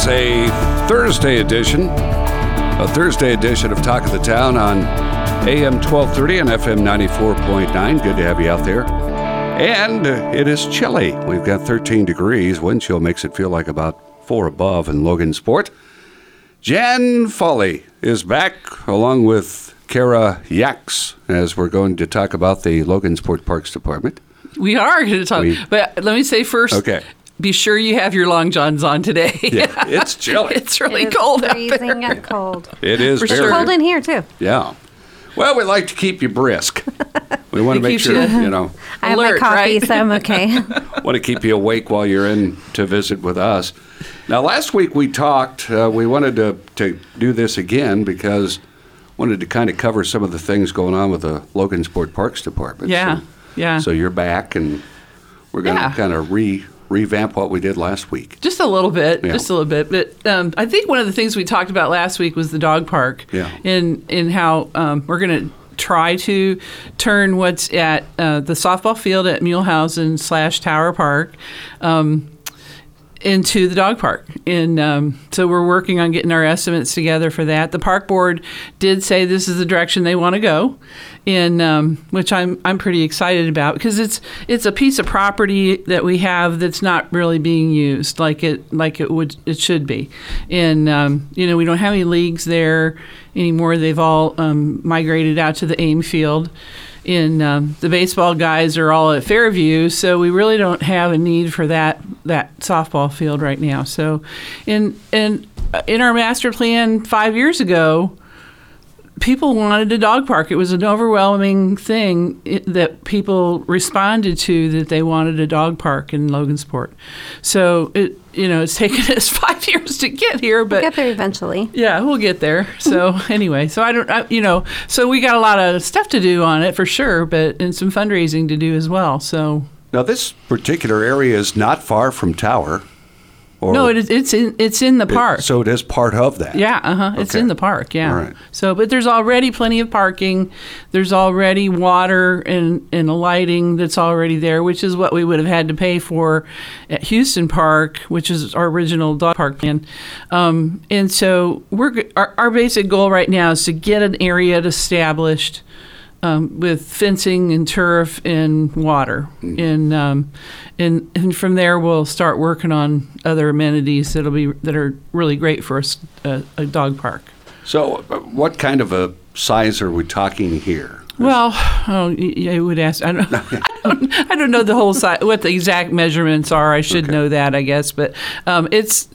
Is a Thursday edition, a Thursday edition of Talk of the Town on AM 1230 and FM 94.9. Good to have you out there. And it is chilly. We've got 13 degrees. Wind chill makes it feel like about four above in Logansport. Jan Foley is back along with Kara Yax as we're going to talk about the Logansport Parks Department. We are going to talk, We- but let me say first. Okay. Be sure you have your long johns on today. Yeah, it's chilly. it's really It is cold out freezing there. and cold. It is For very sure. Cold in here too. Yeah. Well, we like to keep you brisk. We want to make sure, you- you know, I have my coffee, right? so I'm okay. want to keep you awake while you're in to visit with us. Now, last week we talked, uh, we wanted to, to do this again because wanted to kind of cover some of the things going on with the Logansport Parks Department. Yeah, So, yeah. So you're back and we're going to Yeah. kind of re, revamp what we did last week. Just a little bit, Yeah. just a little bit. But um, I think one of the things we talked about last week was the dog park. Yeah. In in how um, we're going to try to turn what's at uh, the softball field at Mulehausen slash Tower Park. Um, into the dog park. And um, so we're working on getting our estimates together for that. The park board did say this is the direction they want to go, in um, which I'm I'm pretty excited about because it's it's a piece of property that we have that's not really being used like it like it would it should be. And um, you know we don't have any leagues there anymore. They've all um, migrated out to the AIM field in um, the baseball guys are all at Fairview, so we really don't have a need for that that softball field right now. So, in in in our master plan five years ago, people wanted a dog park. It was an overwhelming thing that people responded to that they wanted a dog park in Logansport. So it you know it's taken us five years to get here, but we'll Get there eventually. yeah, we'll get there. So anyway, so I don't, I, you know, so we got a lot of stuff to do on it for sure, but and some fundraising to do as well. So Now, this particular area is not far from Tower. Or no, it is, it's in it's in the park. So it is part of that. yeah, uh huh. It's Okay. in the park. Yeah. Right. So, but there's already plenty of parking. There's already water and and lighting that's already there, which is what we would have had to pay for at Houston Park, which is our original dog park plan. Um, and so we're our, our basic goal right now is to get an area established. Um, with fencing and turf and water, and um, and and from there we'll start working on other amenities that'll be that are really great for a dog park. So, uh, what kind of a size are we talking here? Well, oh, I would ask. I don't, I don't. I don't know the whole size, what the exact measurements are. I should know that, I guess. But um, it's,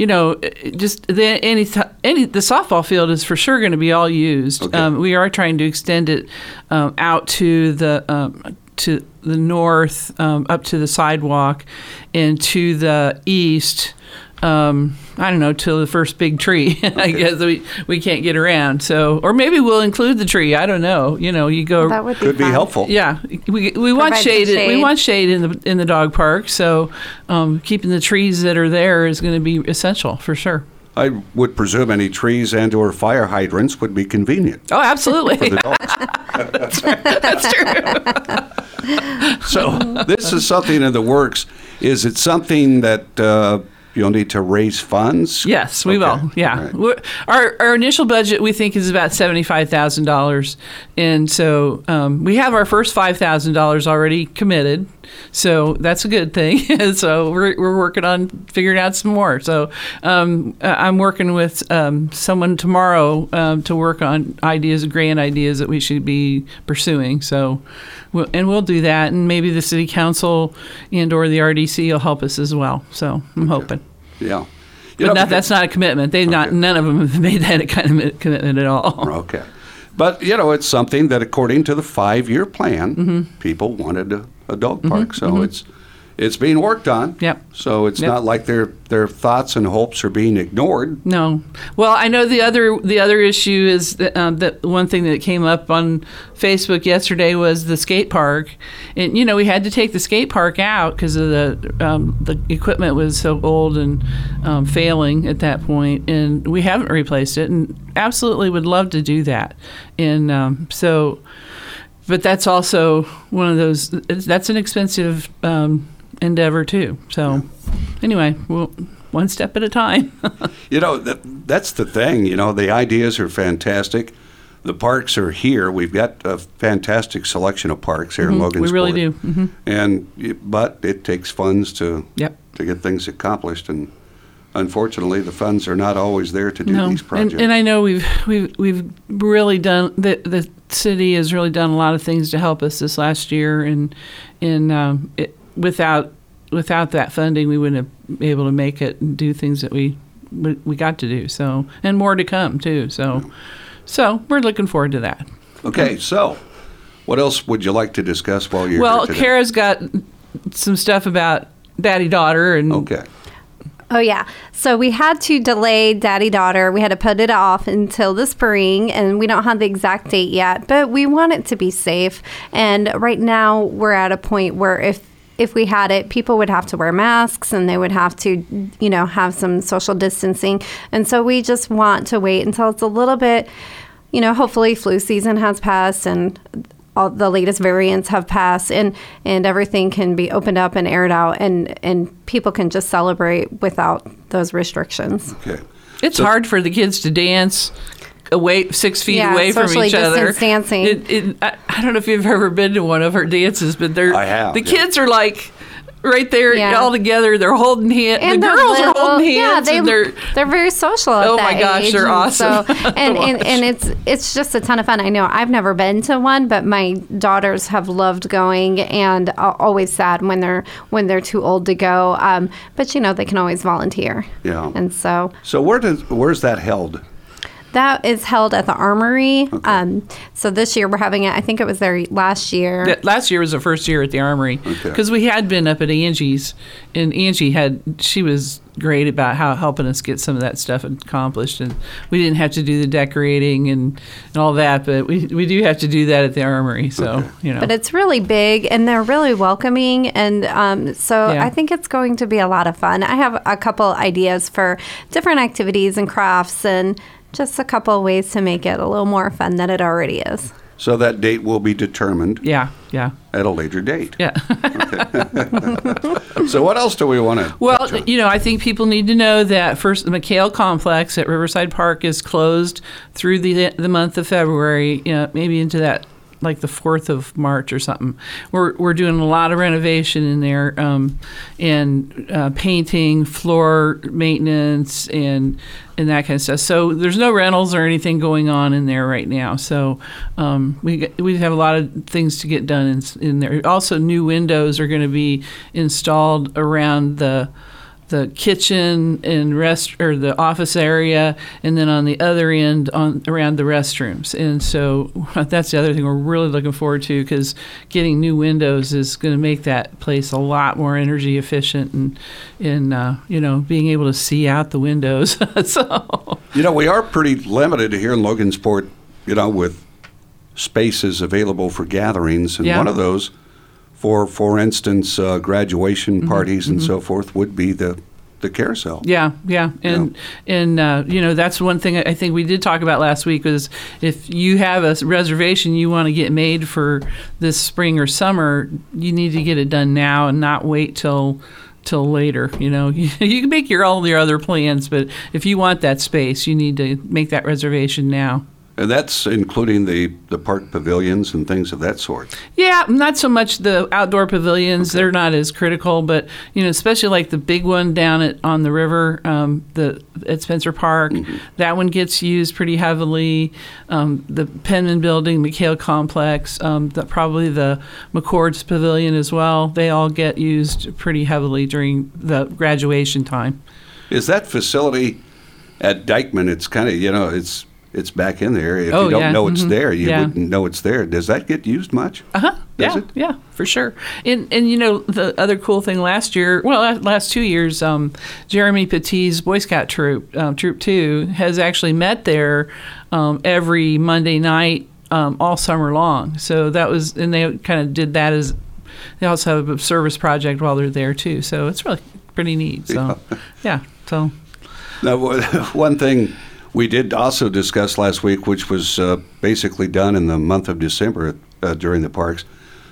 you know, just the any any the softball field is for sure going to be all used. Okay. Um, we are trying to extend it um, out to the. Um, to the north, um, up to the sidewalk, and to the east, um, I don't know, till the first big tree. I guess we, we can't get around. So, or maybe we'll include the tree. I don't know. You know, you go. That would be Could be helpful. yeah, we, we want Provide some shade. We want shade in the in the dog park. So, um, keeping the trees that are there is going to be essential for sure. I would presume any trees and/or fire hydrants would be convenient Oh, absolutely. for the dogs. That's true. so, this is something in the works. Is it something that uh, you'll need to raise funds? Yes, we Okay. will. Yeah, right. Our our initial budget we think is about seventy five thousand dollars, and so um, we have our first five thousand dollars already committed. So that's a good thing. so we're we're working on figuring out some more. So um, I'm working with um, someone tomorrow um, to work on ideas, grand ideas that we should be pursuing. So. We'll, and we'll do that, and maybe the city council and or the RDC will help us as well. So I'm hoping. Yeah. You But know, not, that's not a commitment. They not none of them have made that kind of commitment at all. Okay. But, you know, it's something that according to the five year plan, Mm-hmm. people wanted a, a dog park. So it's it's being worked on. Yep. So it's Yep. not like their their thoughts and hopes are being ignored. No. Well, I know the other the other issue is that, um, that one thing that came up on Facebook yesterday was the skate park, and you know we had to take the skate park out because of the um, the equipment was so old and um, failing at that point, and we haven't replaced it, and absolutely would love to do that, and um, so. But that's also one of those. That's an expensive um, endeavor too. So, anyway, well, one step at a time. You know, that, that's the thing. You know, the ideas are fantastic. The parks are here. We've got a fantastic selection of parks here in Logansport. Mm-hmm. we really do. hmm And but it takes funds to Yep. to get things accomplished, and unfortunately, the funds are not always there to do No, these projects. and, and I know we've we've we've really done the the city has really done a lot of things to help us this last year, and and um, it, without without that funding, we wouldn't have been able to make it and do things that we we, we got to do. So and more to come too. So so we're looking forward to that. okay, so what else would you like to discuss while you're well, here today? Kara's got some stuff about daddy daughter and Okay. Oh, yeah. So we had to delay Daddy Daughter. We had to put it off until the spring, and we don't have the exact date yet, but we want it to be safe. And right now, we're at a point where if if we had it, people would have to wear masks and they would have to, you know, have some social distancing. And so we just want to wait until it's a little bit, you know, hopefully flu season has passed and all the latest variants have passed and and everything can be opened up and aired out and and people can just celebrate without those restrictions. Okay. It's So- hard for the kids to dance away six feet Yeah, away from each other. distanced dancing. It, it, I, I don't know if you've ever been to one of her dances, but they're I have, the yeah. kids are like right there Yeah. all together. They're holding hands. The they're girls are little- holding Yeah, hands, they, and they're they're very social. At Oh that my gosh, age, they're and awesome So, and, and and it's it's just a ton of fun. I know I've never been to one, but my daughters have loved going, and always sad when they're when they're too old to go. Um, but you know they can always volunteer. Yeah. And so So where does where's that held? That is held at the Armory. Um, so this year we're having it. I think it was there last year. that- last year was the first year at the armory Okay. because we had been up at Angie's, and Angie had she was great about how helping us get some of that stuff accomplished, and we didn't have to do the decorating and, and all that, but we we do have to do that at the armory. So you know, But it's really big and they're really welcoming. And um, so Yeah. I think it's going to be a lot of fun. I have a couple ideas for different activities and crafts and just a couple ways to make it a little more fun than it already is. So that date will be determined yeah, yeah, at a later date. yeah. So what else do we want to? Well, you know, I think people need to know that first, the McHale Complex at Riverside Park is closed through the the month of February. You know, maybe into that like the fourth of March or something. We're we're doing a lot of renovation in there, um, and uh, painting, floor maintenance, and and that kind of stuff. So there's no rentals or anything going on in there right now. So um, we we have a lot of things to get done in, in there. Also, new windows are going to be installed around the the kitchen and rest or the office area, and then on the other end on around the restrooms. And so that's the other thing we're really looking forward to because getting new windows is going to make that place a lot more energy efficient and and uh, you know being able to see out the windows. so You know, we are pretty limited here in Logansport, you know, with spaces available for gatherings. And Yeah. one of those, for for instance, uh, graduation parties and so forth, would be the, the carousel. Yeah, yeah, and and uh, you know that's one thing I think we did talk about last week was if you have a reservation you want to get made for this spring or summer, you need to get it done now and not wait till till later. You know, you, can make your all your other plans, but if you want that space, you need to make that reservation now. And that's including the, the park pavilions and things of that sort. Yeah, not so much the outdoor pavilions; they're not as critical. But you know, especially like the big one down at on the river, um, the at Spencer Park, that one gets used pretty heavily. Um, the Penman Building, McHale Complex, um, the, probably the McCord's Pavilion as well. They all get used pretty heavily during the graduation time. Is that facility at Dykeman? It's kind of you know it's it's back in there. If Oh, you don't yeah, know it's mhm, there, you yeah. wouldn't know it's there. Does that get used much? Uh huh. yeah, it? yeah, for sure. And and you know the other cool thing last year, well, last two years, um, Jeremy Petit's Boy Scout troop, um, Troop Two, has actually met there um, every Monday night um, all summer long. So that was, and they kind of did that as. They also have a service project while they're there too. So it's really pretty neat. So yeah, so Now, one thing we did also discuss last week, which was uh, basically done in the month of December uh, during the parks,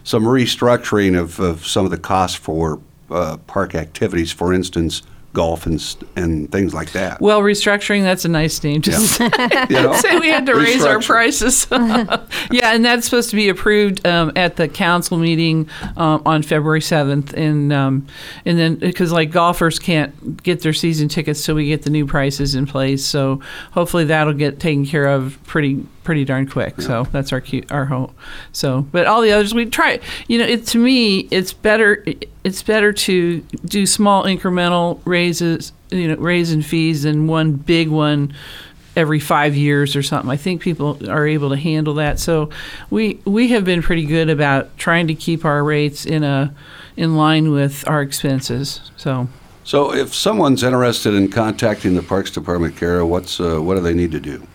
some restructuring of, of some of the costs for uh, park activities, for instance, golf and, and things like that. well, restructuring. That's a nice name to say. You know? say we had to raise our prices. yeah, and that's supposed to be approved um, at the council meeting um, on February seventh, and um, and then because like golfers can't get their season tickets till we get the new prices in place, so hopefully that'll get taken care of pretty pretty darn quick. So that's our cu- our hope. So, but all the others we try. You know, it to me it's better it's better to do small incremental raises. You know, raise in fees than one big one every five years or something. I think people are able to handle that. So we we have been pretty good about trying to keep our rates in a in line with our expenses. So So, if someone's interested in contacting the Parks Department, Kara, what's uh, what do they need to do?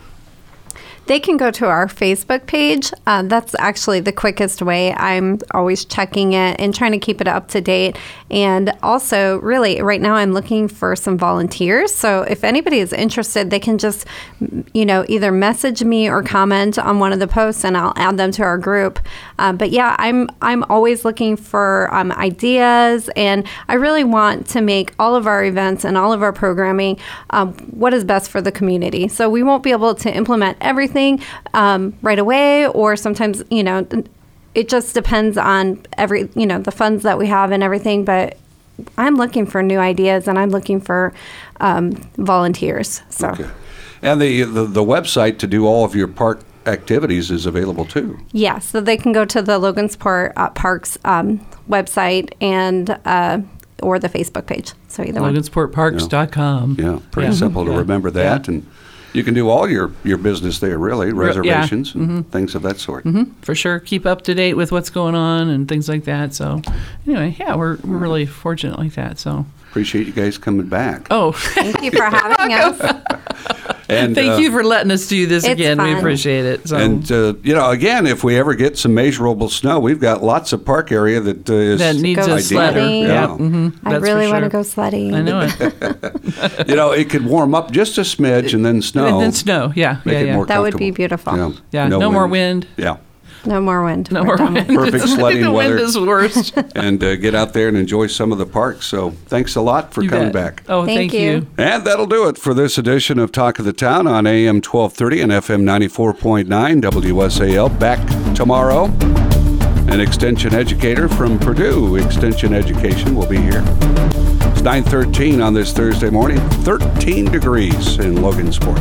They can go to our Facebook page. Uh, that's actually the quickest way. I'm always checking it and trying to keep it up to date. And also, really, right now I'm looking for some volunteers. So if anybody is interested, they can just, you know, either message me or comment on one of the posts, and I'll add them to our group. Uh, but yeah, I'm I'm always looking for um, ideas, and I really want to make all of our events and all of our programming um, what is best for the community. So we won't be able to implement everything um, right away, or sometimes you know, it just depends on every you know the funds that we have and everything. But I'm looking for new ideas, and I'm looking for um, volunteers. So. Okay. And the, the the website to do all of your park activities is available too. Yeah, so they can go to the Logansport uh, Parks um, website and uh, or the Facebook page. So either one. LogansportParks.com. Yeah, pretty Yeah. simple to Yeah. remember that, and you can do all your your business there. Really, yeah. reservations and things of that sort. Mm-hmm. For sure, keep up to date with what's going on and things like that. So, anyway, yeah, we're, we're really fortunate like that. So, Appreciate you guys coming back. oh, Thank you for having us. And thank uh, you for letting us do this It's again. We appreciate it. So, And uh, you know, again, if we ever get some measurable snow, we've got lots of park area that uh, is that needs Go a sledder. sledding. Yeah, Yeah. hmm I really for want to go sledding. I know it. you know, it could warm up just a smidge and then snow. And then snow. Yeah, Make yeah, it yeah. more That would be beautiful. Yeah, no more wind. Yeah, No more wind. No We're more done. wind. Perfect sledding the weather. wind is worst. and uh, get out there and enjoy some of the parks. So thanks a lot for You coming bet. back. Oh, Thank thank, you. you. And that'll do it for this edition of Talk of the Town on AM 1230 and FM 94.9 WSAL. Back tomorrow. An extension educator from Purdue Extension Education will be here. It's 9:13 on this Thursday morning. 13 degrees in Logansport.